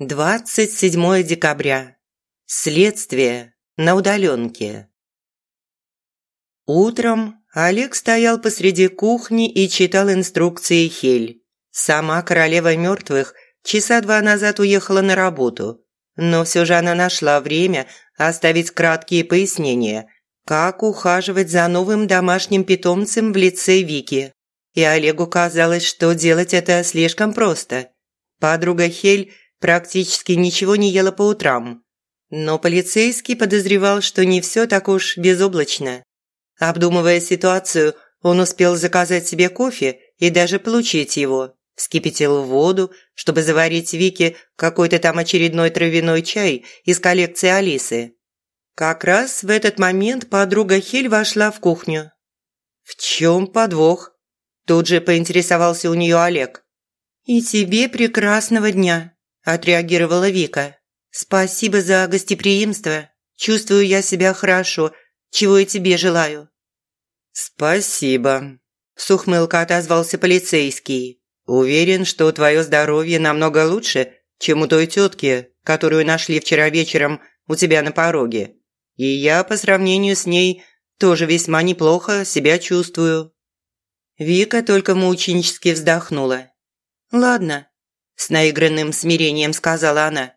27 декабря. Следствие на удаленке. Утром Олег стоял посреди кухни и читал инструкции Хель. Сама королева мертвых часа два назад уехала на работу, но все же она нашла время оставить краткие пояснения, как ухаживать за новым домашним питомцем в лице Вики. И Олегу казалось, что делать это слишком просто. Подруга Хель – практически ничего не ела по утрам. Но полицейский подозревал, что не все так уж безоблачно. Обдумывая ситуацию, он успел заказать себе кофе и даже получить его. Вскипятил воду, чтобы заварить Вике какой-то там очередной травяной чай из коллекции Алисы. Как раз в этот момент подруга Хель вошла в кухню. «В чем подвох?» Тут же поинтересовался у нее Олег. «И тебе прекрасного дня», отреагировала Вика. «Спасибо за гостеприимство. Чувствую я себя хорошо, чего и тебе желаю». «Спасибо», – с ухмылкой отозвался полицейский. «Уверен, что твое здоровье намного лучше, чем у той тетки, которую нашли вчера вечером у тебя на пороге. И я, по сравнению с ней, тоже весьма неплохо себя чувствую». Вика только мученически вздохнула. «Ладно, с наигранным смирением сказала она.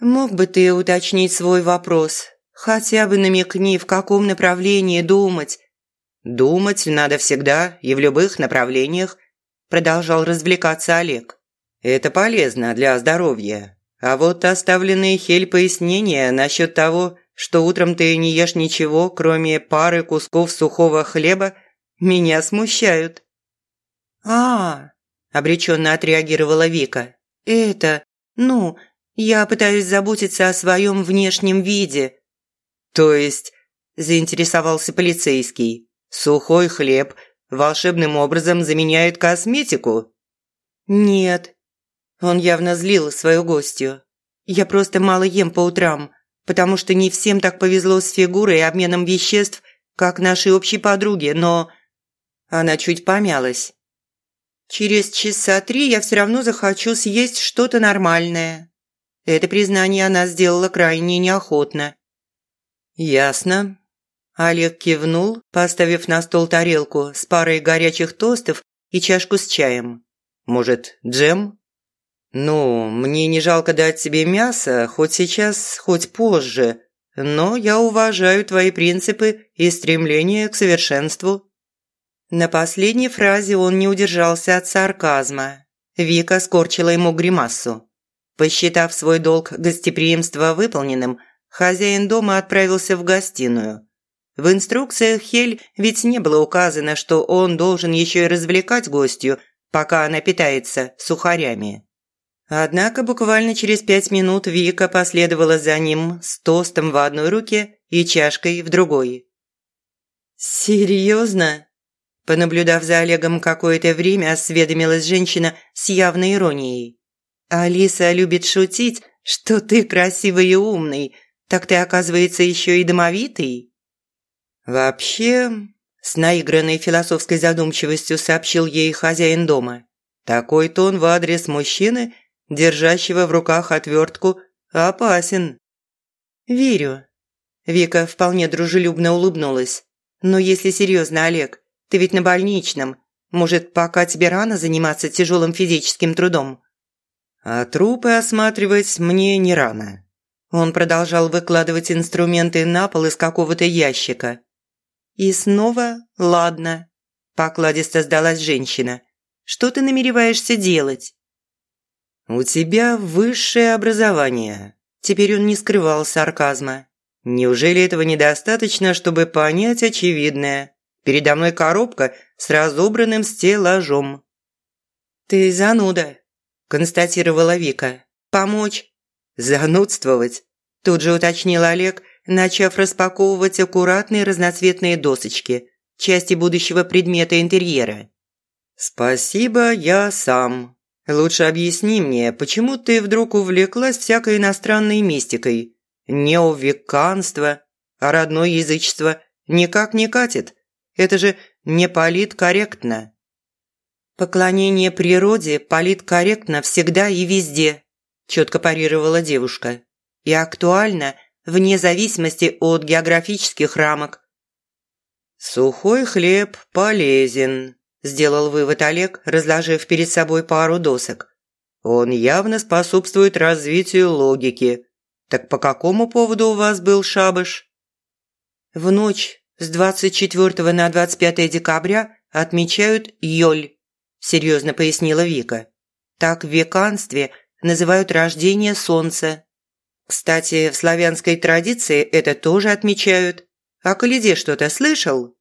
«Мог бы ты уточнить свой вопрос? Хотя бы намекни, в каком направлении думать?» «Думать надо всегда и в любых направлениях», продолжал развлекаться Олег. «Это полезно для здоровья. А вот оставленные Хель пояснения насчет того, что утром ты не ешь ничего, кроме пары кусков сухого хлеба, меня смущают». «А, обреченно отреагировала Вика. «Это... Ну, я пытаюсь заботиться о своем внешнем виде». «То есть...» – заинтересовался полицейский. «Сухой хлеб волшебным образом заменяет косметику?» «Нет». Он явно злил свою гостью. «Я просто мало ем по утрам, потому что не всем так повезло с фигурой и обменом веществ, как нашей общей подруге, но...» Она чуть помялась. Через часа три я все равно захочу съесть что-то нормальное. Это признание она сделала крайне неохотно. «Ясно». Олег кивнул, поставив на стол тарелку с парой горячих тостов и чашку с чаем. «Может, джем?» «Ну, мне не жалко дать тебе мясо, хоть сейчас, хоть позже, но я уважаю твои принципы и стремление к совершенству». На последней фразе он не удержался от сарказма. Вика скорчила ему гримасу. Посчитав свой долг гостеприимства выполненным, хозяин дома отправился в гостиную. В инструкциях Хель ведь не было указано, что он должен еще и развлекать гостью, пока она питается сухарями. Однако буквально через пять минут Вика последовала за ним с тостом в одной руке и чашкой в другой. «Серьезно?» Понаблюдав за Олегом какое-то время, осведомилась женщина с явной иронией. «Алиса любит шутить, что ты красивый и умный, так ты, оказывается, еще и домовитый?» «Вообще...» – с наигранной философской задумчивостью сообщил ей хозяин дома. «Такой тон в адрес мужчины, держащего в руках отвертку, опасен». «Верю». Вика вполне дружелюбно улыбнулась. «Но если серьезно, Олег, ты ведь на больничном. Может, пока тебе рано заниматься тяжелым физическим трудом?» «А трупы осматривать мне не рано». Он продолжал выкладывать инструменты на пол из какого-то ящика. «И снова ладно», – покладисто сдалась женщина. «Что ты намереваешься делать?» «У тебя высшее образование». Теперь он не скрывал сарказма. «Неужели этого недостаточно, чтобы понять очевидное? Передо мной коробка с разобранным стеллажом. «Ты зануда», – констатировала Вика. «Помочь?» «Занудствовать», – тут же уточнил Олег, начав распаковывать аккуратные разноцветные досочки, части будущего предмета интерьера. «Спасибо, я сам. Лучше объясни мне, почему ты вдруг увлеклась всякой иностранной мистикой? Неовеканство, а родное язычество никак не катит?» Это же не политкорректно. Поклонение природе политкорректно всегда и везде. – четко парировала девушка. «И актуально вне зависимости от географических рамок». «Сухой хлеб полезен», – сделал вывод Олег, разложив перед собой пару досок. «Он явно способствует развитию логики. Так по какому поводу у вас был шабаш?» В ночь с 24 на 25 декабря отмечают Йоль, серьезно пояснила Вика. Так в веканстве называют рождение солнца. Кстати, в славянской традиции это тоже отмечают. О Каледе что-то слышал?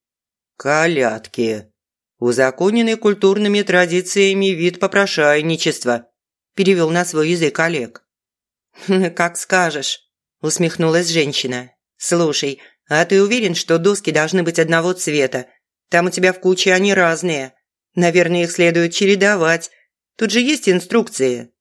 Колядки. Узаконенный культурными традициями вид попрошайничества, перевел на свой язык Олег. «Как скажешь», – усмехнулась женщина. «Слушай, а ты уверен, что доски должны быть одного цвета? Там у тебя в куче они разные. Наверное, их следует чередовать. Тут же есть инструкции».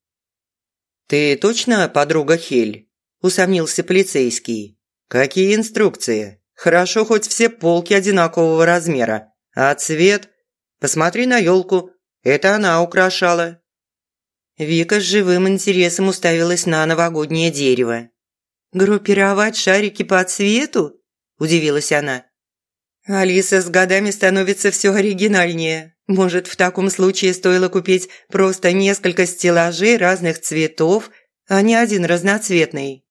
«Ты точно подруга Хель?» – усомнился полицейский. «Какие инструкции? Хорошо, хоть все полки одинакового размера. А цвет? Посмотри на елку. Это она украшала». Вика с живым интересом уставилась на новогоднее дерево. «Группировать шарики по цвету?» – удивилась она. «Алиса с годами становится все оригинальнее. Может, в таком случае стоило купить просто несколько стеллажей разных цветов, а не один разноцветный?»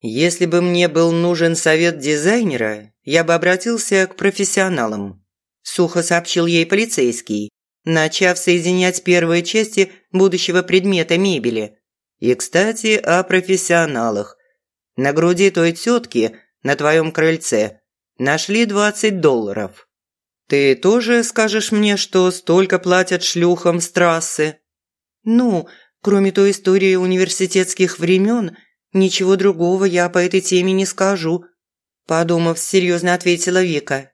«Если бы мне был нужен совет дизайнера, я бы обратился к профессионалам», – сухо сообщил ей полицейский, начав соединять первые части будущего предмета мебели. «И, кстати, о профессионалах. На груди той тетки на твоем крыльце нашли 20 долларов. Ты тоже скажешь мне, что столько платят шлюхам с трассы? Ну, кроме той истории университетских времен, ничего другого я по этой теме не скажу, подумав, серьезно ответила Вика.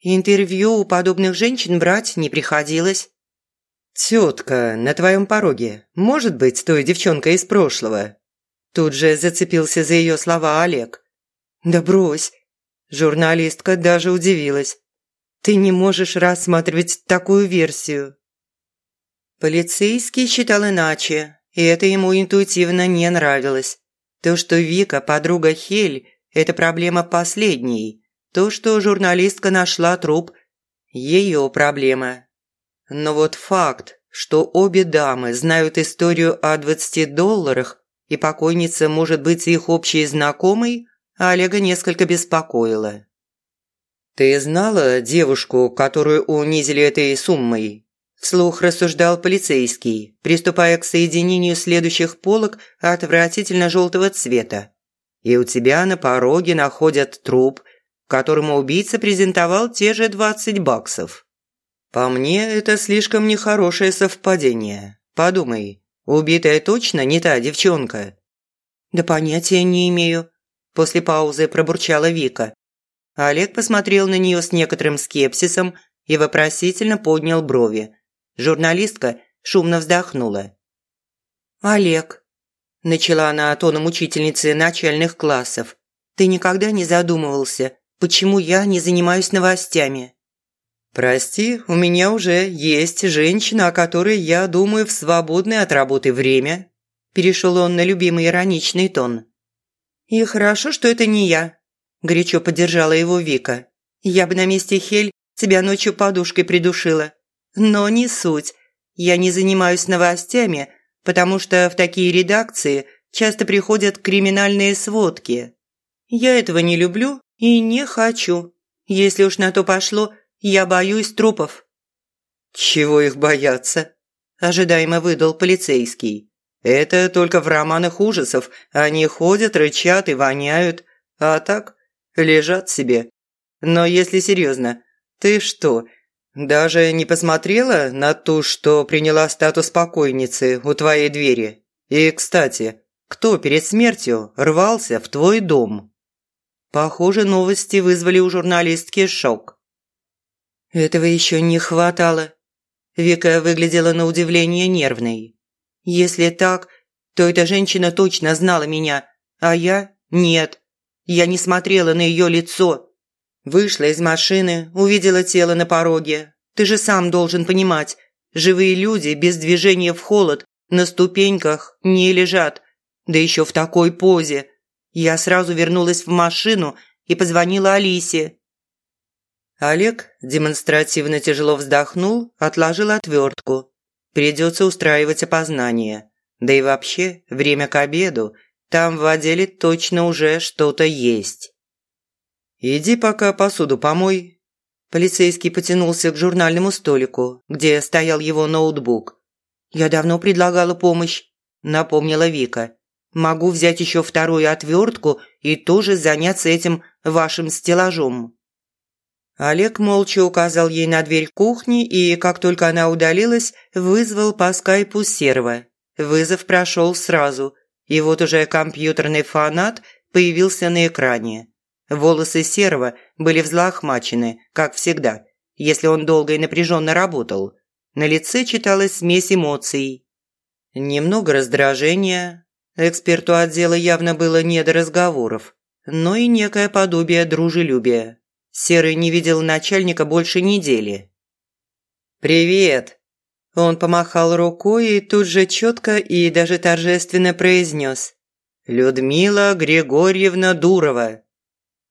Интервью у подобных женщин брать не приходилось. «Тетка на твоем пороге может быть той девчонкой из прошлого?» Тут же зацепился за ее слова Олег. «Да брось!» Журналистка даже удивилась. «Ты не можешь рассматривать такую версию». Полицейский считал иначе, и это ему интуитивно не нравилось. То, что Вика – подруга Хель, это проблема последней. То, что журналистка нашла труп – ее проблема. Но вот факт, что обе дамы знают историю о 20 долларах, и покойница может быть их общей знакомой, Олега несколько беспокоило. «Ты знала девушку, которую унизили этой суммой?» Вслух рассуждал полицейский, приступая к соединению следующих полок отвратительно желтого цвета. «И у тебя на пороге находят труп, которому убийца презентовал те же 20 баксов. По мне, это слишком нехорошее совпадение. Подумай, убитая точно не та девчонка?» «Да понятия не имею», – после паузы пробурчала Вика. Олег посмотрел на нее с некоторым скепсисом и вопросительно поднял брови. Журналистка шумно вздохнула. «Олег», – начала она тоном учительницы начальных классов, – «ты никогда не задумывался, почему я не занимаюсь новостями?» «Прости, у меня уже есть женщина, о которой я думаю в свободное от работы время», – перешел он на любимый ироничный тон. «И хорошо, что это не я», – горячо поддержала его Вика. «Я бы на месте Хель тебя ночью подушкой придушила. Но не суть. Я не занимаюсь новостями, потому что в такие редакции часто приходят криминальные сводки. Я этого не люблю и не хочу. Если уж на то пошло, я боюсь трупов». «Чего их бояться?» – ожидаемо выдал полицейский. «Это только в романах ужасов. Они ходят, рычат и воняют. А так, лежат себе. Но если серьезно, ты что, даже не посмотрела на ту, что приняла статус покойницы у твоей двери? И, кстати, кто перед смертью рвался в твой дом?» Похоже, новости вызвали у журналистки шок. Этого еще не хватало. Вика выглядела на удивление нервной. Если так, то эта женщина точно знала меня, а я – нет. Я не смотрела на ее лицо. Вышла из машины, увидела тело на пороге. Ты же сам должен понимать, живые люди без движения в холод на ступеньках не лежат, да еще в такой позе. Я сразу вернулась в машину и позвонила Алисе. Олег демонстративно тяжело вздохнул, отложил отвертку. Придется устраивать опознание. Да и вообще, время к обеду, там в отделе точно уже что-то есть. «Иди пока посуду помой». Полицейский потянулся к журнальному столику, где стоял его ноутбук. «Я давно предлагала помощь», – напомнила Вика. «Могу взять еще вторую отвертку и тоже заняться этим вашим стеллажом». Олег молча указал ей на дверь кухни и, как только она удалилась, вызвал по скайпу серва. Вызов прошел сразу, и вот уже компьютерный фанат появился на экране. Волосы серого были взлохмачены, как всегда, если он долго и напряженно работал. На лице читалась смесь эмоций. Немного раздражения. Эксперту отдела явно было не до разговоров, но и некое подобие дружелюбия. Серый не видел начальника больше недели. «Привет!» Он помахал рукой и тут же четко и даже торжественно произнес. «Людмила Григорьевна Дурова».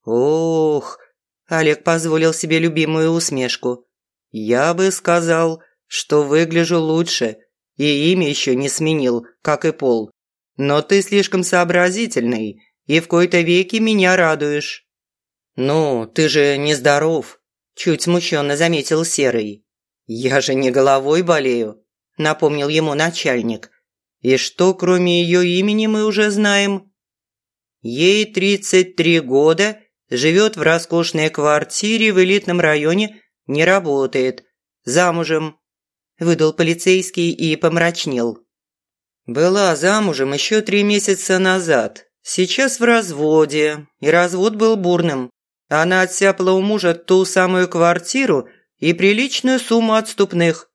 «Ох!» – Олег позволил себе любимую усмешку. «Я бы сказал, что выгляжу лучше, и имя еще не сменил, как и пол. Но ты слишком сообразительный, и в кои-то веки меня радуешь». «Ну, ты же нездоров», – чуть смущенно заметил Серый. «Я же не головой болею», – напомнил ему начальник. «И что, кроме ее имени, мы уже знаем?» Ей 33 года, живет в роскошной квартире в элитном районе, не работает, замужем», – выдал полицейский и помрачнел. «Была замужем еще три месяца назад, сейчас в разводе, и развод был бурным. Она отсяпала у мужа ту самую квартиру и приличную сумму отступных.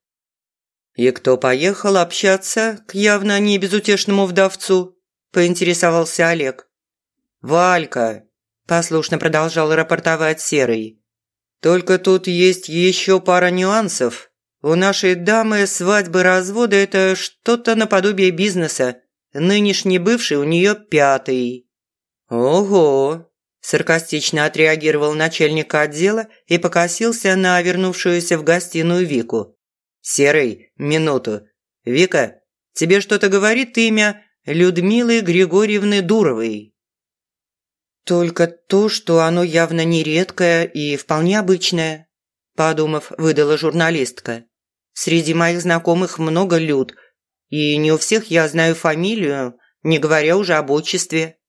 «И кто поехал общаться к явно не безутешному вдовцу?» – поинтересовался Олег. «Валька», – послушно продолжал рапортовать Серый. «Только тут есть еще пара нюансов. У нашей дамы свадьбы-разводы – это что-то наподобие бизнеса. Нынешний бывший у нее пятый». «Ого!» Саркастично отреагировал начальник отдела и покосился на вернувшуюся в гостиную Вику. «Серый, минуту. Вика, тебе что-то говорит имя Людмилы Григорьевны Дуровой?» «Только то, что оно явно не редкое и вполне обычное», подумав, выдала журналистка. «Среди моих знакомых много люд, и не у всех я знаю фамилию, не говоря уже об отчестве».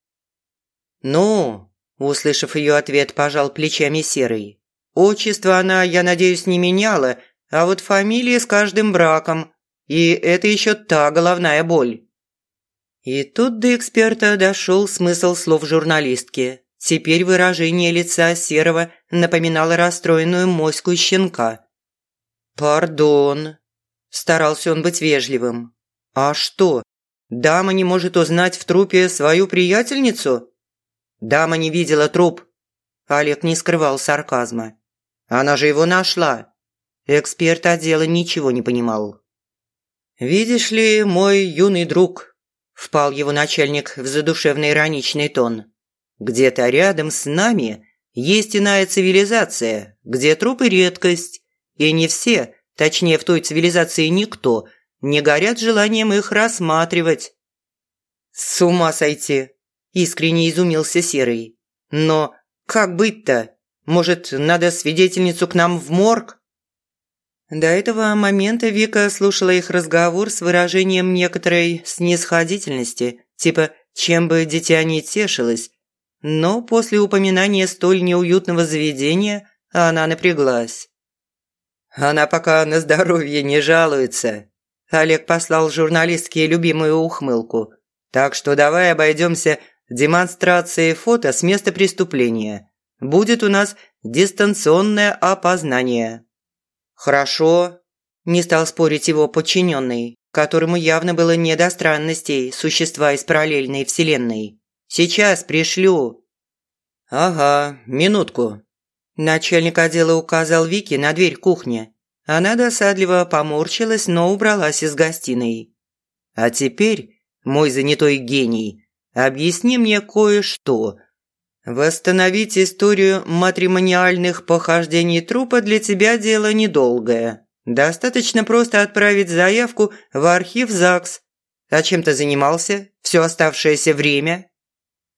«Ну, Услышав ее ответ, пожал плечами Серый. Отчество она, я надеюсь, не меняла, а вот фамилии с каждым браком. И это еще та головная боль. И тут до эксперта дошел смысл слов журналистки. Теперь выражение лица Серого напоминало расстроенную моську щенка. «Пардон», – старался он быть вежливым. «А что, дама не может узнать в трупе свою приятельницу?» Дама не видела труп. Олег не скрывал сарказма. Она же его нашла. Эксперт отдела ничего не понимал. «Видишь ли, мой юный друг», – впал его начальник в задушевный ироничный тон, «где-то рядом с нами есть иная цивилизация, где трупы – редкость, и не все, точнее в той цивилизации никто, не горят желанием их рассматривать». «С ума сойти!» Искренне изумился Серый. «Но как быть-то? Может, надо свидетельницу к нам в морг?» До этого момента Вика слушала их разговор с выражением некоторой снисходительности, типа «чем бы дитя не тешилось». Но после упоминания столь неуютного заведения она напряглась. «Она пока на здоровье не жалуется», – Олег послал журналистке любимую ухмылку. «Так что давай обойдемся демонстрации фото с места преступления. Будет у нас дистанционное опознание». «Хорошо», – не стал спорить его подчиненный, которому явно было не до странностей существа из параллельной вселенной. «Сейчас пришлю». «Ага, минутку». Начальник отдела указал Вике на дверь кухни. Она досадливо поморщилась, но убралась из гостиной. А теперь, мой занятой гений, объясни мне кое-что. Восстановить историю матримониальных похождений трупа для тебя дело недолгое. Достаточно просто отправить заявку в архив ЗАГС. А чем ты занимался все оставшееся время?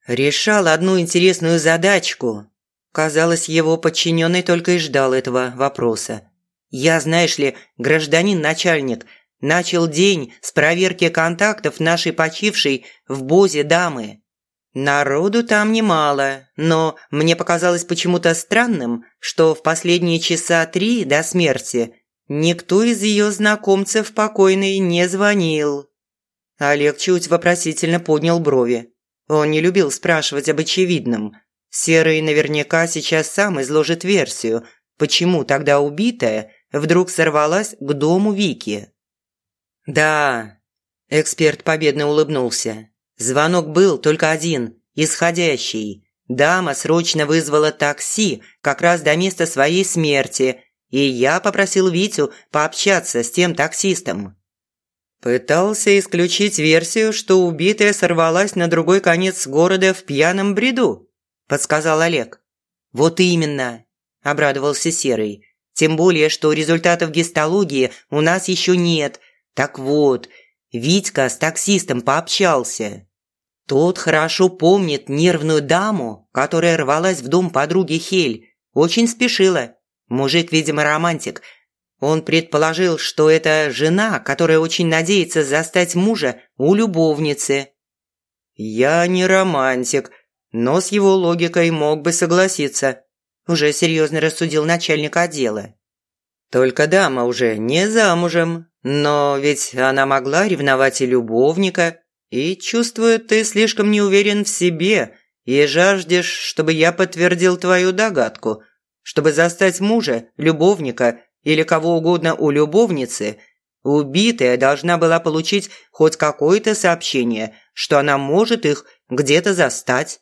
Решал одну интересную задачку. Казалось, его подчиненный только и ждал этого вопроса. Я, знаешь ли, гражданин-начальник, начал день с проверки контактов нашей почившей в Бозе дамы. Народу там немало, но мне показалось почему-то странным, что в последние часа три до смерти никто из ее знакомцев покойной не звонил. Олег чуть вопросительно поднял брови. Он не любил спрашивать об очевидном. Серый наверняка сейчас сам изложит версию, почему тогда убитая вдруг сорвалась к дому Вики. «Да», – эксперт победно улыбнулся. «Звонок был только один, исходящий. Дама срочно вызвала такси как раз до места своей смерти, и я попросил Витю пообщаться с тем таксистом. Пытался исключить версию, что убитая сорвалась на другой конец города в пьяном бреду, подсказал Олег. Вот именно, обрадовался Серый. Тем более, что результатов гистологии у нас еще нет. Так вот, Витька с таксистом пообщался. Тот хорошо помнит нервную даму, которая рвалась в дом подруги Хель. Очень спешила. Мужик, видимо, романтик – он предположил, что это жена, которая очень надеется застать мужа у любовницы. «Я не романтик, но с его логикой мог бы согласиться», уже серьезно рассудил начальник отдела. «Только дама уже не замужем, но ведь она могла ревновать и любовника, и, чувствую, ты слишком не уверен в себе и жаждешь, чтобы я подтвердил твою догадку, чтобы застать мужа, любовника – или кого угодно у любовницы, убитая должна была получить хоть какое-то сообщение, что она может их где-то застать.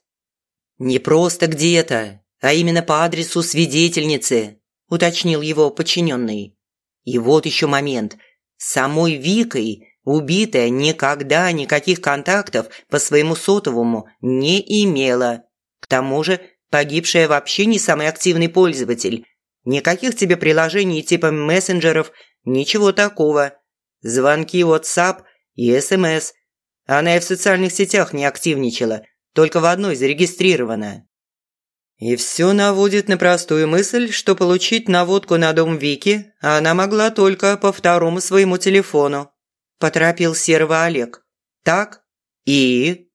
«Не просто где-то, а именно по адресу свидетельницы», – уточнил его подчиненный. И вот еще момент. С самой Викой убитая никогда никаких контактов по своему сотовому не имела. К тому же погибшая вообще не самый активный пользователь – Никаких тебе приложений типа мессенджеров, ничего такого. Звонки WhatsApp и СМС. Она и в социальных сетях не активничала, только в одной зарегистрирована. И все наводит на простую мысль, что получить наводку на дом Вики она могла только по второму своему телефону. Поторопил серого Олег. Так? И?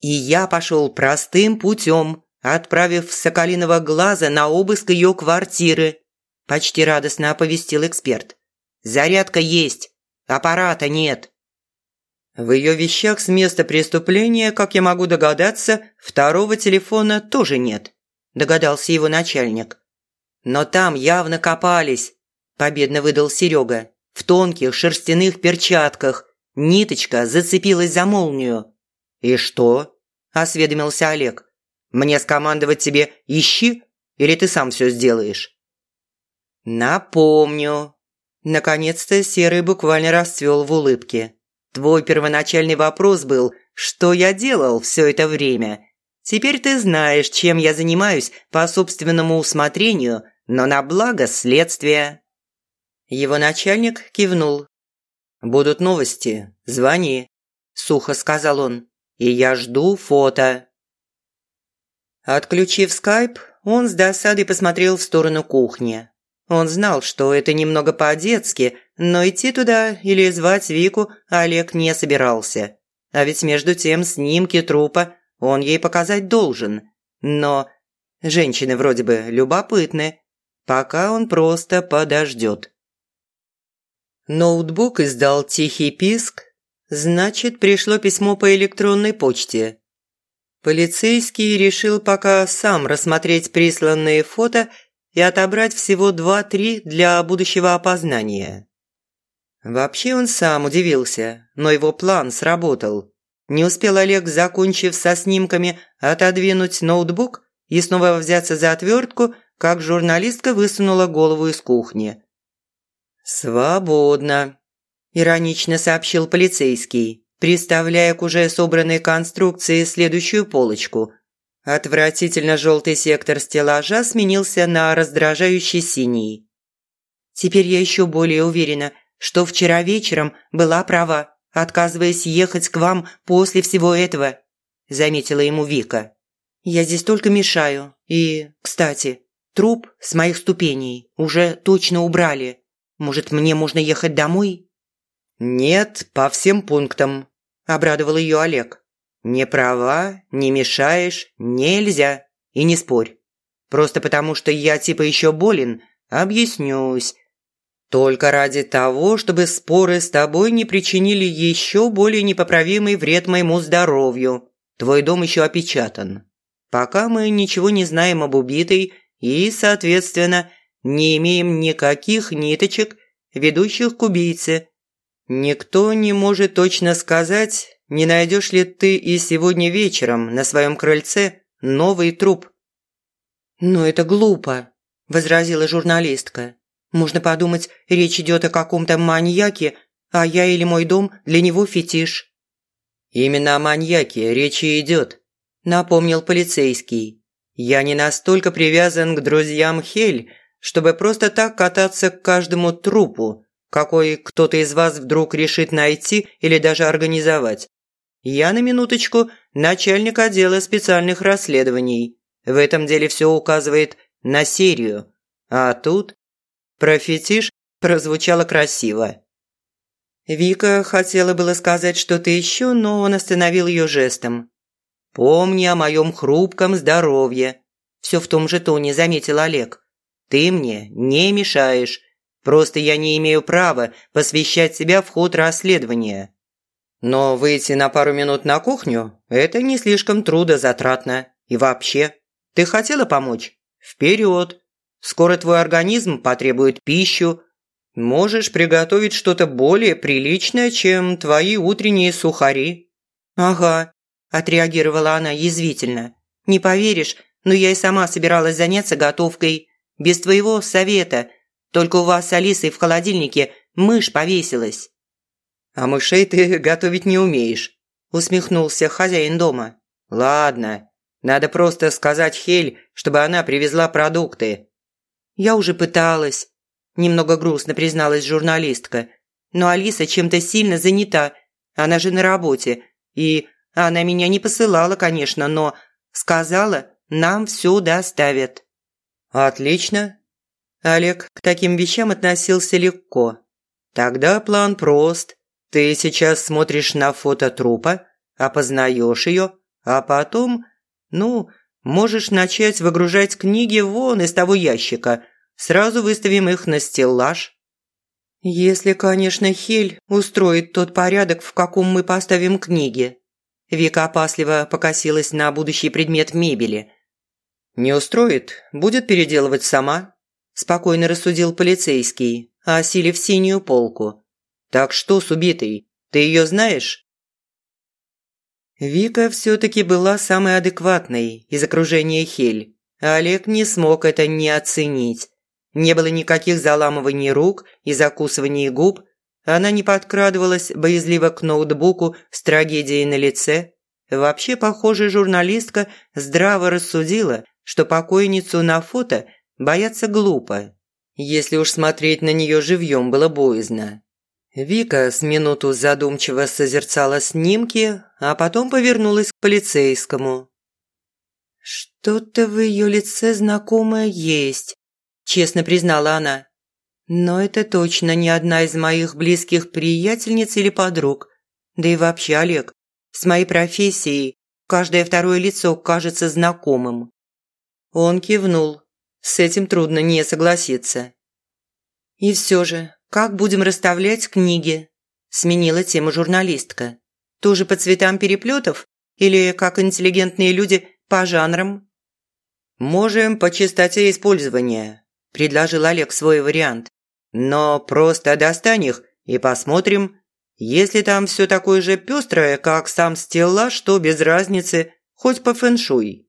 И я пошел простым путем, отправив Соколиного глаза на обыск ее квартиры», – почти радостно оповестил эксперт. «Зарядка есть, аппарата нет». В ее вещах с места преступления, как я могу догадаться, второго телефона тоже нет, догадался его начальник. Но там явно копались, победно выдал Серега, в тонких шерстяных перчатках. Ниточка зацепилась за молнию. «И что?» – осведомился Олег. Мне скомандовать тебе «ищи» или ты сам все сделаешь?» «Напомню». Наконец-то Серый буквально расцвел в улыбке. «Твой первоначальный вопрос был, что я делал все это время. Теперь ты знаешь, чем я занимаюсь по собственному усмотрению, но на благо следствия». Его начальник кивнул. «Будут новости, звони», – сухо сказал он. «И я жду фото». Отключив скайп, он с досадой посмотрел в сторону кухни. Он знал, что это немного по-детски, но идти туда или звать Вику Олег не собирался. А ведь между тем снимки трупа он ей показать должен. Но женщины вроде бы любопытны. Пока он просто подождет. Ноутбук издал тихий писк. Значит, пришло письмо по электронной почте. Полицейский решил пока сам рассмотреть присланные фото и отобрать всего два-три для будущего опознания. Вообще он сам удивился, но его план сработал. Не успел Олег, закончив со снимками, отодвинуть ноутбук и снова взяться за отвертку, как журналистка высунула голову из кухни. «Свободно», – иронично сообщил полицейский, приставляя к уже собранной конструкции следующую полочку. Отвратительно желтый сектор стеллажа сменился на раздражающий синий. Теперь я еще более уверена, что вчера вечером была права, отказываясь ехать к вам после всего этого», – заметила ему Вика. «Я здесь только мешаю. И, кстати, труп с моих ступеней уже точно убрали. Может, мне можно ехать домой?» «Нет, по всем пунктам», – обрадовал ее Олег. «Не права, не мешаешь, нельзя. И не спорь. Просто потому, что я типа еще болен, объяснюсь. Только ради того, чтобы споры с тобой не причинили еще более непоправимый вред моему здоровью. Твой дом еще опечатан. Пока мы ничего не знаем об убитой и, соответственно, не имеем никаких ниточек, ведущих к убийце. Никто не может точно сказать, не найдешь ли ты и сегодня вечером на своем крыльце новый труп. «Но это глупо», – возразила журналистка. Можно подумать, речь идет о каком-то маньяке, а я или мой дом для него фетиш». «Именно о маньяке речи идет», – напомнил полицейский. «Я не настолько привязан к друзьям Хель, чтобы просто так кататься к каждому трупу, какой кто-то из вас вдруг решит найти или даже организовать. Я на минуточку начальник отдела специальных расследований. В этом деле все указывает на серию. А тут про фетиш прозвучало красиво. Вика хотела было сказать что-то еще, но он остановил ее жестом. «Помни о моем хрупком здоровье», – все в том же тоне заметил Олег. «Ты мне не мешаешь, просто я не имею права посвящать себя в ход расследования. Но выйти на пару минут на кухню – это не слишком трудозатратно. И вообще, ты хотела помочь? Вперед! Скоро твой организм потребует пищу. Можешь приготовить что-то более приличное, чем твои утренние сухари». «Ага», – отреагировала она язвительно. «Не поверишь, но я и сама собиралась заняться готовкой. Без твоего совета. Только у вас с Алисой в холодильнике мышь повесилась». «А мышей ты готовить не умеешь», – усмехнулся хозяин дома. «Ладно, надо просто сказать Хель, чтобы она привезла продукты. «Я уже пыталась», – немного грустно призналась журналистка. «Но Алиса чем-то сильно занята. Она же на работе. И она меня не посылала, конечно, но сказала, нам все доставят». «Отлично». Олег к таким вещам относился легко. «Тогда план прост. Ты сейчас смотришь на фото трупа, опознаешь ее, а потом, ну, Можешь начать выгружать книги вон из того ящика. Сразу выставим их на стеллаж». «Если, конечно, Хель устроит тот порядок, в каком мы поставим книги». Вика опасливо покосилась на будущий предмет мебели. «Не устроит, будет переделывать сама», – спокойно рассудил полицейский, осилив синюю полку. «Так что с убитой? Ты ее знаешь?» Вика все-таки была самой адекватной из окружения Хель. Олег не смог это не оценить. Не было никаких заламываний рук и закусываний губ. Она не подкрадывалась боязливо к ноутбуку с трагедией на лице. Вообще, похоже, журналистка здраво рассудила, что покойницу на фото бояться глупо. Если уж смотреть на нее живьем было боязно. Вика с минуту задумчиво созерцала снимки, а потом повернулась к полицейскому. «Что-то в ее лице знакомое есть», – честно признала она. «Но это точно не одна из моих близких приятельниц или подруг. Да и вообще, Олег, с моей профессией каждое второе лицо кажется знакомым». Он кивнул. С этим трудно не согласиться. «И все же, как будем расставлять книги?» – сменила тему журналистка. «Тоже по цветам переплетов или, как интеллигентные люди, по жанрам?» «Можем по частоте использования», – предложил Олег свой вариант. «Но просто достань их и посмотрим. Если там все такое же пестрое, как сам стеллаж, то без разницы, хоть по фэншуй».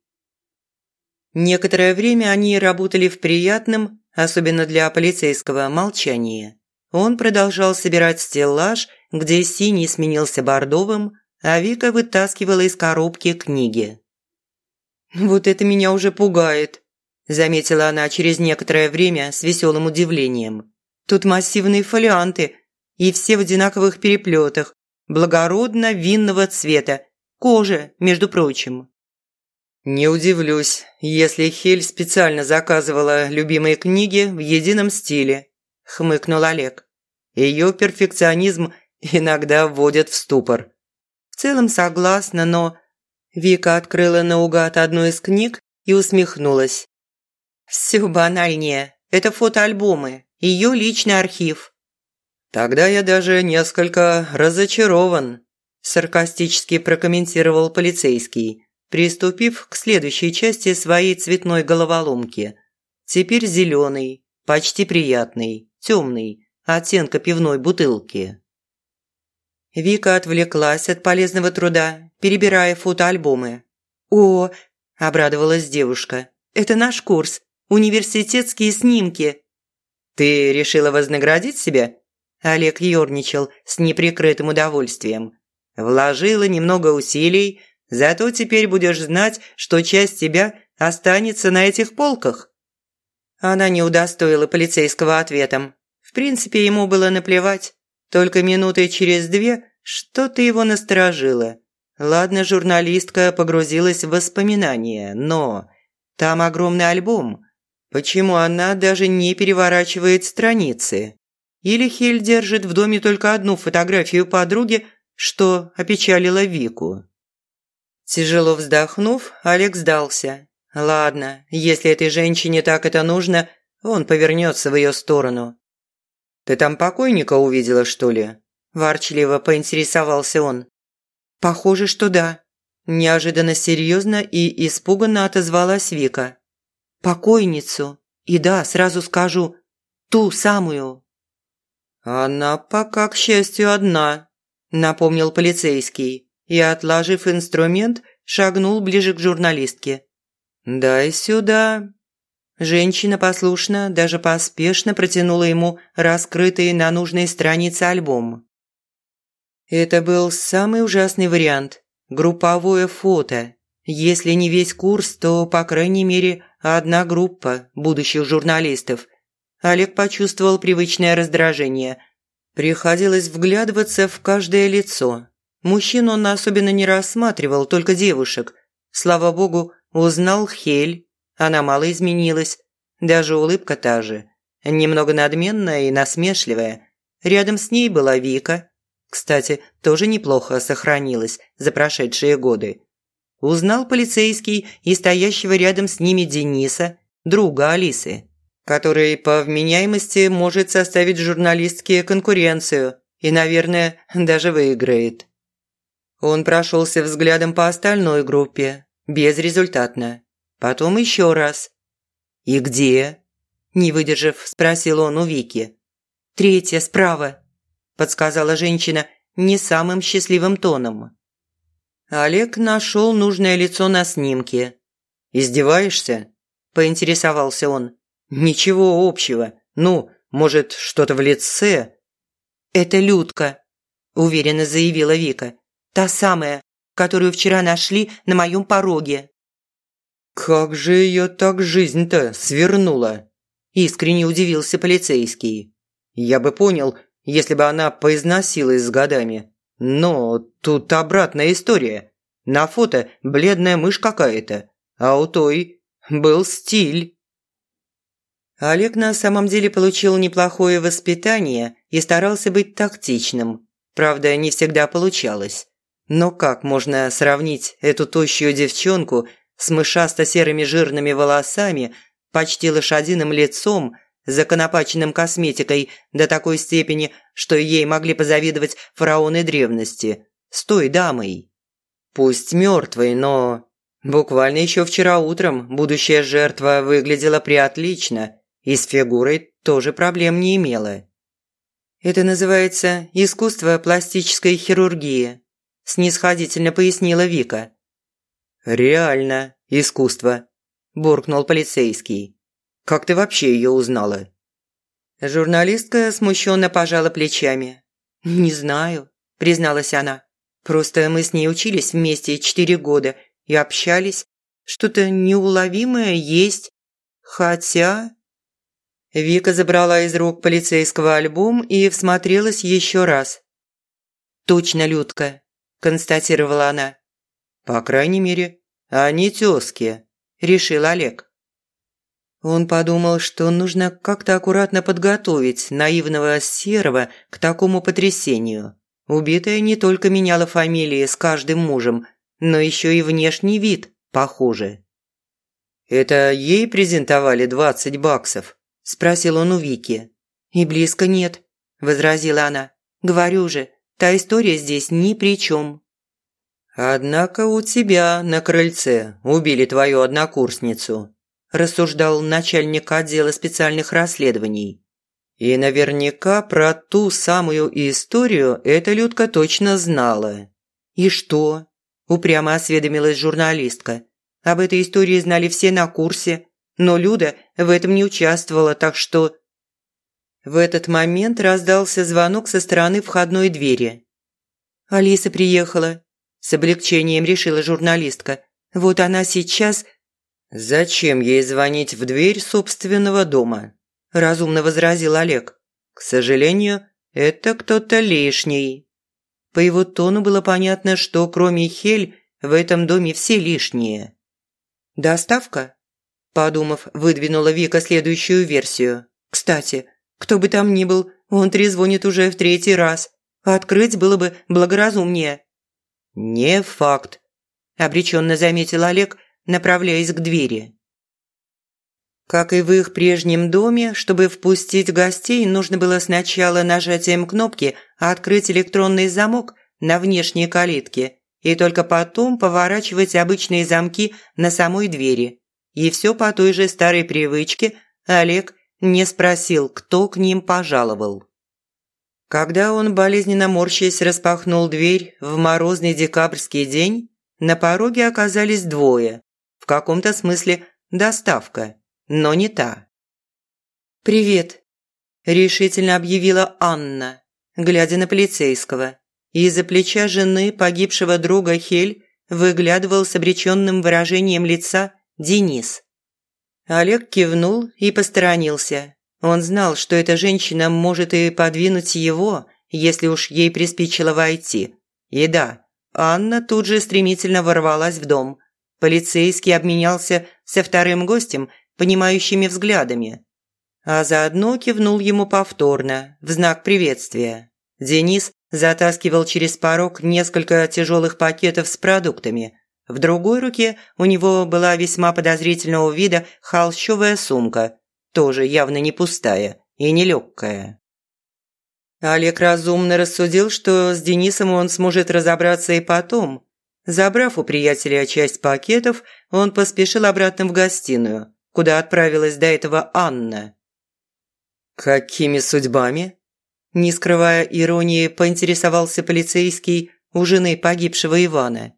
Некоторое время они работали в приятном, особенно для полицейского, молчании. Он продолжал собирать стеллаж, где синий сменился бордовым, а Вика вытаскивала из коробки книги. «Вот это меня уже пугает», – заметила она через некоторое время с веселым удивлением. «Тут массивные фолианты, и все в одинаковых переплетах, благородно-винного цвета, кожа, между прочим». «Не удивлюсь, если Хель специально заказывала любимые книги в едином стиле», – хмыкнул Олег. «Ее перфекционизм иногда вводит в ступор». «В целом согласна, но...» Вика открыла наугад одну из книг и усмехнулась. «Все банальнее. Это фотоальбомы, ее личный архив». «Тогда я даже несколько разочарован», – саркастически прокомментировал полицейский приступив к следующей части своей цветной головоломки. Теперь зеленый, почти приятный, темный, оттенка пивной бутылки. Вика отвлеклась от полезного труда, перебирая фотоальбомы. «О!» – обрадовалась девушка. «Это наш курс. Университетские снимки». «Ты решила вознаградить себя?» Олег ерничал с неприкрытым удовольствием. Вложила немного усилий, Зато теперь будешь знать, что часть тебя останется на этих полках». Она не удостоила полицейского ответом. В принципе, ему было наплевать. Только минуты через две что-то его насторожило. Ладно, журналистка погрузилась в воспоминания, но там огромный альбом. Почему она даже не переворачивает страницы? Или Хель держит в доме только одну фотографию подруги, что опечалило Вику? Тяжело вздохнув, Олег сдался. Ладно, если этой женщине так это нужно, он повернется в ее сторону. «Ты там покойника увидела, что ли?» – ворчливо поинтересовался он. «Похоже, что да», – неожиданно серьезно и испуганно отозвалась Вика. «Покойницу. И да, сразу скажу, ту самую». «Она пока, к счастью, одна», – напомнил полицейский и, отложив инструмент, шагнул ближе к журналистке. «Дай сюда». Женщина послушно, даже поспешно протянула ему раскрытый на нужной странице альбом. Это был самый ужасный вариант – групповое фото. Если не весь курс, то, по крайней мере, одна группа будущих журналистов. Олег почувствовал привычное раздражение. Приходилось вглядываться в каждое лицо, Мужчин он особенно не рассматривал, только девушек. Слава богу, узнал Хель. Она мало изменилась. Даже улыбка та же. Немного надменная и насмешливая. Рядом с ней была Вика. Кстати, тоже неплохо сохранилась за прошедшие годы. Узнал полицейский и стоящего рядом с ними Дениса, друга Алисы, который по вменяемости может составить журналистке конкуренцию и, наверное, даже выиграет. Он прошелся взглядом по остальной группе, безрезультатно. Потом еще раз. «И где?» – не выдержав, спросил он у Вики. «Третья справа», – подсказала женщина не самым счастливым тоном. Олег нашел нужное лицо на снимке. «Издеваешься?» – поинтересовался он. «Ничего общего. Ну, может, что-то в лице?» «Это Людка», – уверенно заявила Вика. Та самая, которую вчера нашли на моем пороге». «Как же ее так жизнь-то свернула?» – искренне удивился полицейский. «Я бы понял, если бы она поизносилась с годами. Но тут обратная история. На фото бледная мышь какая-то, а у той был стиль». Олег на самом деле получил неплохое воспитание и старался быть тактичным. Правда, не всегда получалось. Но как можно сравнить эту тощую девчонку с мышасто-серыми жирными волосами, почти лошадиным лицом, законопаченным косметикой до такой степени, что ей могли позавидовать фараоны древности, с той дамой? Пусть мертвой, но... Буквально еще вчера утром будущая жертва выглядела приотлично и с фигурой тоже проблем не имела. Это называется искусство пластической хирургии снисходительно пояснила Вика. «Реально искусство», – буркнул полицейский. «Как ты вообще ее узнала?» Журналистка смущенно пожала плечами. «Не знаю», – призналась она. «Просто мы с ней учились вместе четыре года и общались. Что-то неуловимое есть. Хотя...» Вика забрала из рук полицейского альбом и всмотрелась еще раз. «Точно Людка», – констатировала она. «По крайней мере, они тёзки», – решил Олег. Он подумал, что нужно как-то аккуратно подготовить наивного Серого к такому потрясению. Убитая не только меняла фамилии с каждым мужем, но еще и внешний вид похуже. «Это ей презентовали двадцать баксов?» – спросил он у Вики. «И близко нет», – возразила она. «Говорю же, та история здесь ни при чем». «Однако у тебя на крыльце убили твою однокурсницу», рассуждал начальник отдела специальных расследований. И наверняка про ту самую историю эта Людка точно знала. «И что?» – упрямо осведомилась журналистка. «Об этой истории знали все на курсе, но Люда в этом не участвовала, так что...» В этот момент раздался звонок со стороны входной двери. «Алиса приехала», – с облегчением решила журналистка. «Вот она сейчас «Зачем ей звонить в дверь собственного дома?» – разумно возразил Олег. «К сожалению, это кто-то лишний». По его тону было понятно, что кроме Хель в этом доме все лишние. «Доставка?» – подумав, выдвинула Вика следующую версию. «Кстати, кто бы там ни был, он трезвонит уже в третий раз. Открыть было бы благоразумнее». «Не факт», – обреченно заметил Олег – направляясь к двери. Как и в их прежнем доме, чтобы впустить гостей, нужно было сначала нажатием кнопки открыть электронный замок на внешней калитке и только потом поворачивать обычные замки на самой двери. И все по той же старой привычке Олег не спросил, кто к ним пожаловал. Когда он, болезненно морщаясь, распахнул дверь в морозный декабрьский день, на пороге оказались двое каком-то смысле доставка, но не та. «Привет», – решительно объявила Анна, глядя на полицейского. Из-за плеча жены погибшего друга Хель выглядывал с обреченным выражением лица Денис. Олег кивнул и посторонился. Он знал, что эта женщина может и подвинуть его, если уж ей приспичило войти. И да, Анна тут же стремительно ворвалась в дом, Полицейский обменялся со вторым гостем понимающими взглядами, а заодно кивнул ему повторно в знак приветствия. Денис затаскивал через порог несколько тяжелых пакетов с продуктами. В другой руке у него была весьма подозрительного вида холщовая сумка, тоже явно не пустая и не легкая. Олег разумно рассудил, что с Денисом он сможет разобраться и потом, Забрав у приятеля часть пакетов, он поспешил обратно в гостиную, куда отправилась до этого Анна. «Какими судьбами?» Не скрывая иронии, поинтересовался полицейский у жены погибшего Ивана.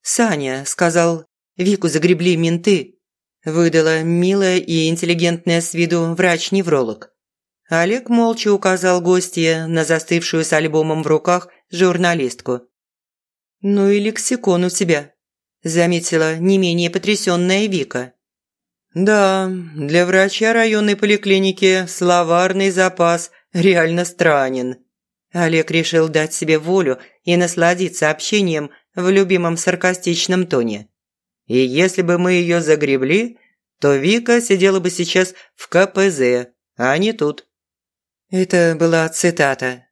«Саня», – сказал, – «Вику загребли менты», – выдала милая и интеллигентная с виду врач-невролог. Олег молча указал гостье на застывшую с альбомом в руках журналистку. «Ну и лексикон у тебя», – заметила не менее потрясённая Вика. «Да, для врача районной поликлиники словарный запас реально странен». Олег решил дать себе волю и насладиться общением в любимом саркастичном тоне. И если бы мы её загребли, то Вика сидела бы сейчас в КПЗ, а не тут. Это была цитата.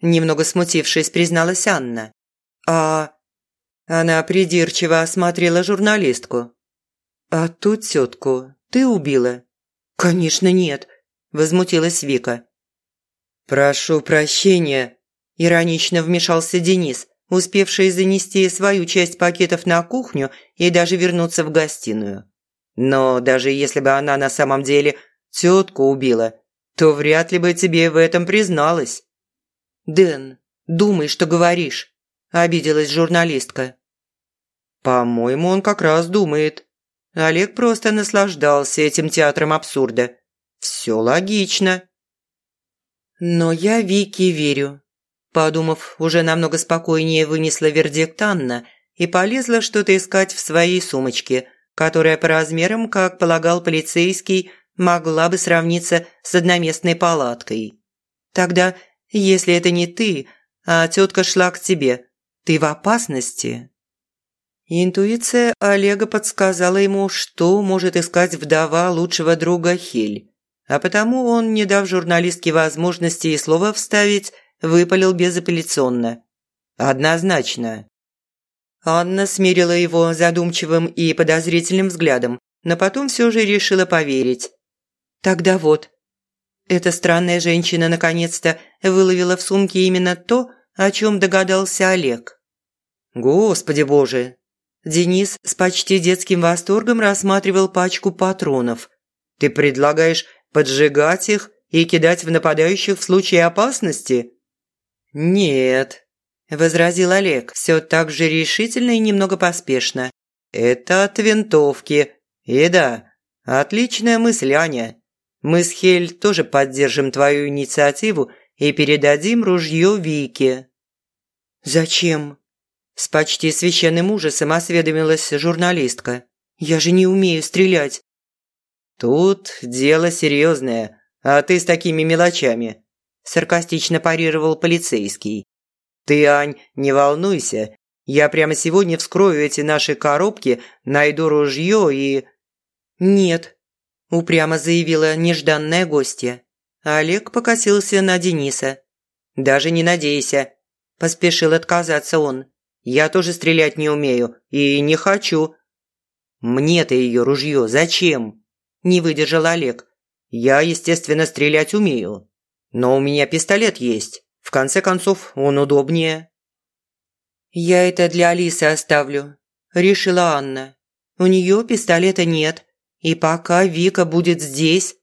Немного смутившись, призналась Анна. «А...» Она придирчиво осмотрела журналистку. «А ту тетку ты убила?» «Конечно нет», – возмутилась Вика. «Прошу прощения», – иронично вмешался Денис, успевший занести свою часть пакетов на кухню и даже вернуться в гостиную. «Но даже если бы она на самом деле тетку убила, то вряд ли бы тебе в этом призналась». «Дэн, думай, что говоришь», обиделась журналистка. По-моему, он как раз думает. Олег просто наслаждался этим театром абсурда. Все логично. Но я Вике верю. Подумав, уже намного спокойнее вынесла вердикт Анна и полезла что-то искать в своей сумочке, которая по размерам, как полагал полицейский, могла бы сравниться с одноместной палаткой. Тогда, если это не ты, а тетка шла к тебе, ты в опасности. Интуиция Олега подсказала ему, что может искать вдова лучшего друга Хель. А потому он, не дав журналистке возможности и слова вставить, выпалил безапелляционно. «Однозначно». Анна смирила его задумчивым и подозрительным взглядом, но потом все же решила поверить. «Тогда вот». Эта странная женщина наконец-то выловила в сумке именно то, о чем догадался Олег. «Господи боже!» Денис с почти детским восторгом рассматривал пачку патронов. «Ты предлагаешь поджигать их и кидать в нападающих в случае опасности?» «Нет», – возразил Олег, все так же решительно и немного поспешно. «Это от винтовки. И да, отличная мысль, Аня. Мы с Хель тоже поддержим твою инициативу и передадим ружье Вике». «Зачем?» С почти священным ужасом осведомилась журналистка. «Я же не умею стрелять». «Тут дело серьезное, а ты с такими мелочами», – саркастично парировал полицейский. «Ты, Ань, не волнуйся. Я прямо сегодня вскрою эти наши коробки, найду ружье и...» «Нет», – упрямо заявила нежданная гостья. Олег покосился на Дениса. «Даже не надейся», – поспешил отказаться он. Я тоже стрелять не умею и не хочу». «Мне-то ее ружье зачем?» – не выдержал Олег. «Я, естественно, стрелять умею. Но у меня пистолет есть. В конце концов, он удобнее». «Я это для Алисы оставлю», – решила Анна. «У нее пистолета нет, и пока Вика будет здесь...»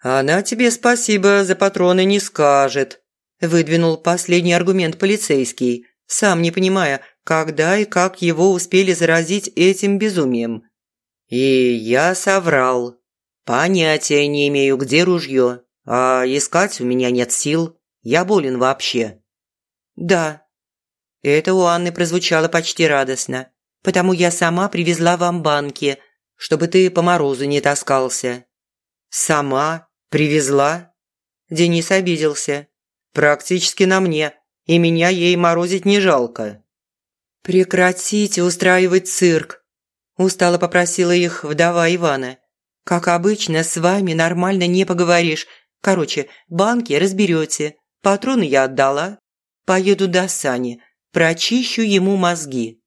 «Она тебе спасибо за патроны не скажет», – выдвинул последний аргумент полицейский, сам не понимая, когда и как его успели заразить этим безумием. И я соврал. Понятия не имею, где ружье, а искать у меня нет сил. Я болен вообще. Да. Это у Анны прозвучало почти радостно. Потому я сама привезла вам банки, чтобы ты по морозу не таскался. Сама привезла? Денис обиделся. Практически на мне, и меня ей морозить не жалко. «Прекратите устраивать цирк», – устало попросила их вдова Ивана. «Как обычно, с вами нормально не поговоришь. Короче, банки разберете. Патроны я отдала. Поеду до Сани, прочищу ему мозги».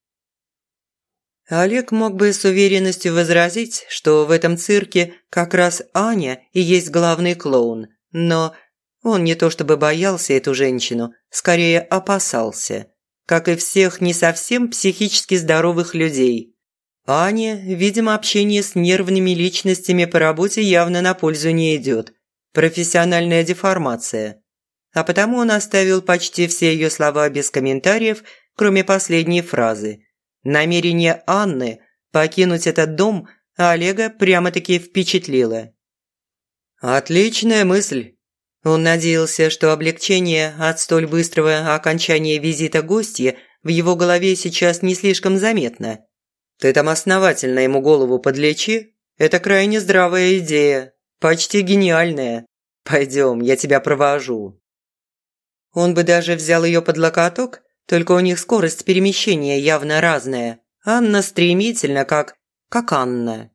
Олег мог бы с уверенностью возразить, что в этом цирке как раз Аня и есть главный клоун, но он не то чтобы боялся эту женщину, скорее опасался как и всех не совсем психически здоровых людей. Ане, видимо, общение с нервными личностями по работе явно на пользу не идет. Профессиональная деформация. А потому он оставил почти все ее слова без комментариев, кроме последней фразы. Намерение Анны покинуть этот дом Олега прямо-таки впечатлило. «Отличная мысль», он надеялся, что облегчение от столь быстрого окончания визита гостья в его голове сейчас не слишком заметно. «Ты там основательно ему голову подлечи. Это крайне здравая идея, почти гениальная. Пойдем, я тебя провожу». Он бы даже взял ее под локоток, только у них скорость перемещения явно разная. Анна стремительно, как... как Анна.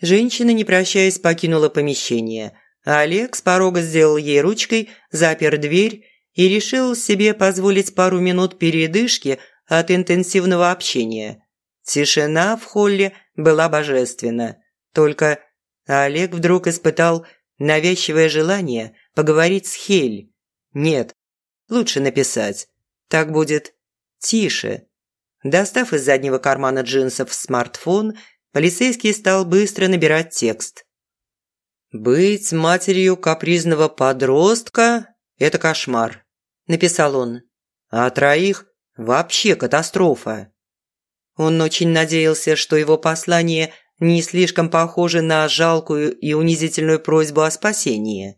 Женщина, не прощаясь, покинула помещение – Олег с порога сделал ей ручкой, запер дверь и решил себе позволить пару минут передышки от интенсивного общения. Тишина в холле была божественна. Только Олег вдруг испытал навязчивое желание поговорить с Хель. Нет, лучше написать. Так будет тише. Достав из заднего кармана джинсов смартфон, полицейский стал быстро набирать текст. «Быть матерью капризного подростка – это кошмар», – написал он. «А троих – вообще катастрофа». Он очень надеялся, что его послание не слишком похоже на жалкую и унизительную просьбу о спасении.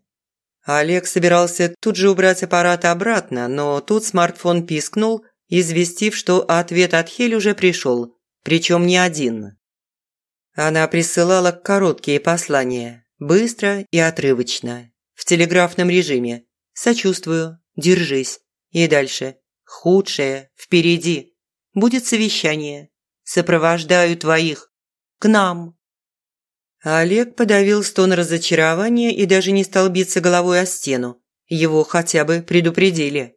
Олег собирался тут же убрать аппарат обратно, но тут смартфон пискнул, известив, что ответ от Хель уже пришел, причем не один. Она присылала короткие послания, быстро и отрывочно, в телеграфном режиме. «Сочувствую, держись». И дальше. «Худшее впереди. Будет совещание. Сопровождаю твоих. К нам». Олег подавил стон разочарования и даже не стал биться головой о стену. Его хотя бы предупредили.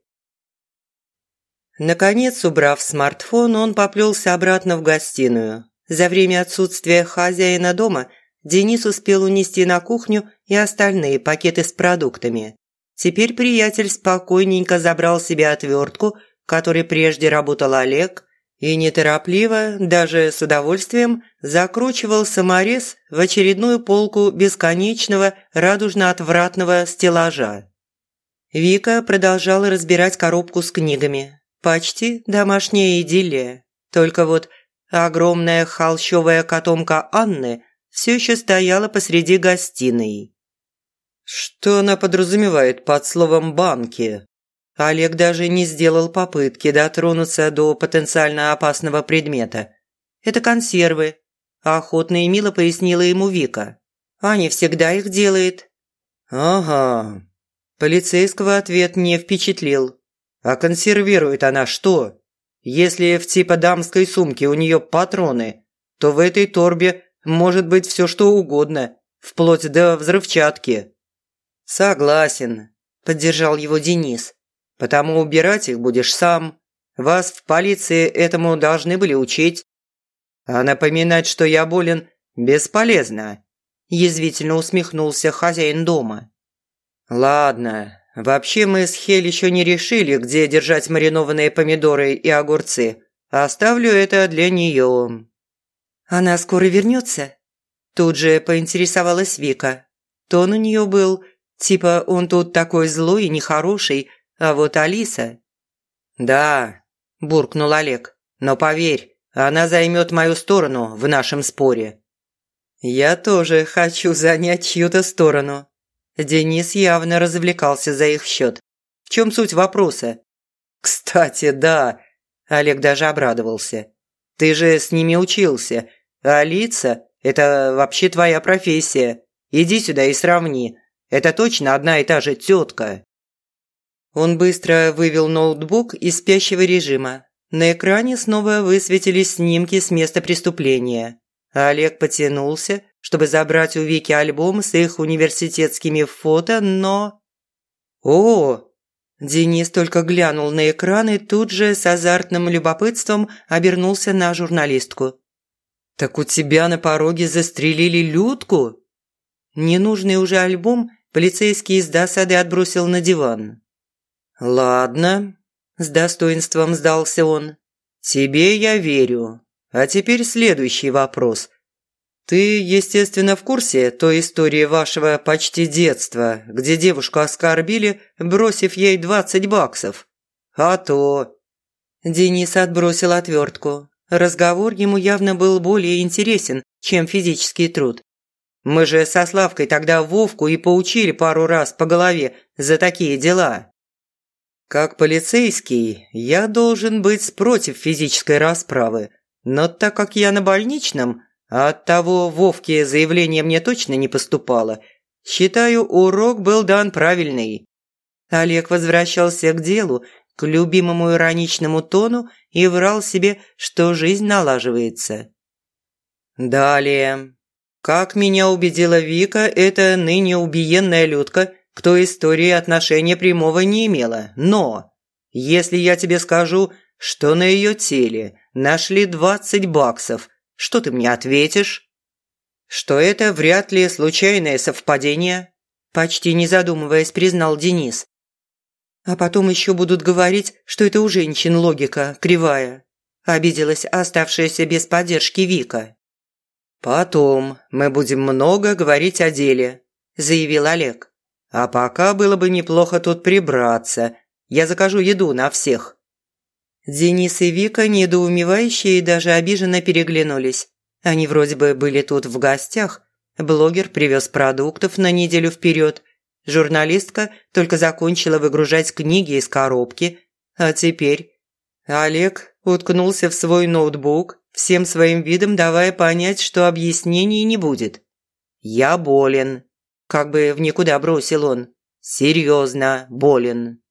Наконец, убрав смартфон, он поплелся обратно в гостиную. За время отсутствия хозяина дома Денис успел унести на кухню и остальные пакеты с продуктами. Теперь приятель спокойненько забрал себе отвертку, которой прежде работал Олег, и неторопливо, даже с удовольствием, закручивал саморез в очередную полку бесконечного радужно-отвратного стеллажа. Вика продолжала разбирать коробку с книгами. Почти домашняя идиллия. Только вот огромная холщовая котомка Анны все еще стояла посреди гостиной. Что она подразумевает под словом «банки»? Олег даже не сделал попытки дотронуться до потенциально опасного предмета. «Это консервы», – охотно и мило пояснила ему Вика. «Аня всегда их делает». «Ага». Полицейского ответ не впечатлил. «А консервирует она что? Если в типа дамской сумки у нее патроны, то в этой торбе может быть все что угодно, вплоть до взрывчатки». «Согласен», – поддержал его Денис потому убирать их будешь сам. Вас в полиции этому должны были учить. А напоминать, что я болен, бесполезно», – язвительно усмехнулся хозяин дома. «Ладно, вообще мы с Хель еще не решили, где держать маринованные помидоры и огурцы. Оставлю это для нее». «Она скоро вернется?» Тут же поинтересовалась Вика. Тон у нее был, типа он тут такой злой и нехороший, а вот Алиса... «Да», – буркнул Олег, – «но поверь, она займет мою сторону в нашем споре». «Я тоже хочу занять чью-то сторону». Денис явно развлекался за их счет. В чем суть вопроса? «Кстати, да», – Олег даже обрадовался. «Ты же с ними учился, а лица – это вообще твоя профессия. Иди сюда и сравни. Это точно одна и та же тетка». Он быстро вывел ноутбук из спящего режима. На экране снова высветились снимки с места преступления. Олег потянулся, чтобы забрать у Вики альбом с их университетскими фото, но... «О!» Денис только глянул на экран и тут же с азартным любопытством обернулся на журналистку. «Так у тебя на пороге застрелили Людку?» Ненужный уже альбом полицейский из досады отбросил на диван. «Ладно», – с достоинством сдался он. «Тебе я верю. А теперь следующий вопрос. Ты, естественно, в курсе той истории вашего почти детства, где девушку оскорбили, бросив ей двадцать баксов? А то...» Денис отбросил отвертку. Разговор ему явно был более интересен, чем физический труд. Мы же со Славкой тогда Вовку и поучили пару раз по голове за такие дела. Как полицейский, я должен быть против физической расправы, но так как я на больничном, от того Вовке заявление мне точно не поступало, считаю, урок был дан правильный. Олег возвращался к делу, к любимому ироничному тону и врал себе, что жизнь налаживается. Далее. Как меня убедила Вика, эта ныне убиенная Людка к той истории отношения прямого не имела. Но, если я тебе скажу, что на ее теле нашли 20 баксов, что ты мне ответишь? Что это вряд ли случайное совпадение? Почти не задумываясь, признал Денис. А потом еще будут говорить, что это у женщин логика кривая. Обиделась оставшаяся без поддержки Вика. «Потом мы будем много говорить о деле», – заявил Олег. А пока было бы неплохо тут прибраться. Я закажу еду на всех». Денис и Вика, недоумевающие и даже обиженно переглянулись. Они вроде бы были тут в гостях. Блогер привез продуктов на неделю вперед. Журналистка только закончила выгружать книги из коробки, а теперь... Олег уткнулся в свой ноутбук, всем своим видом давая понять, что объяснений не будет. «Я болен», – как бы в никуда бросил он. «Серьезно болен».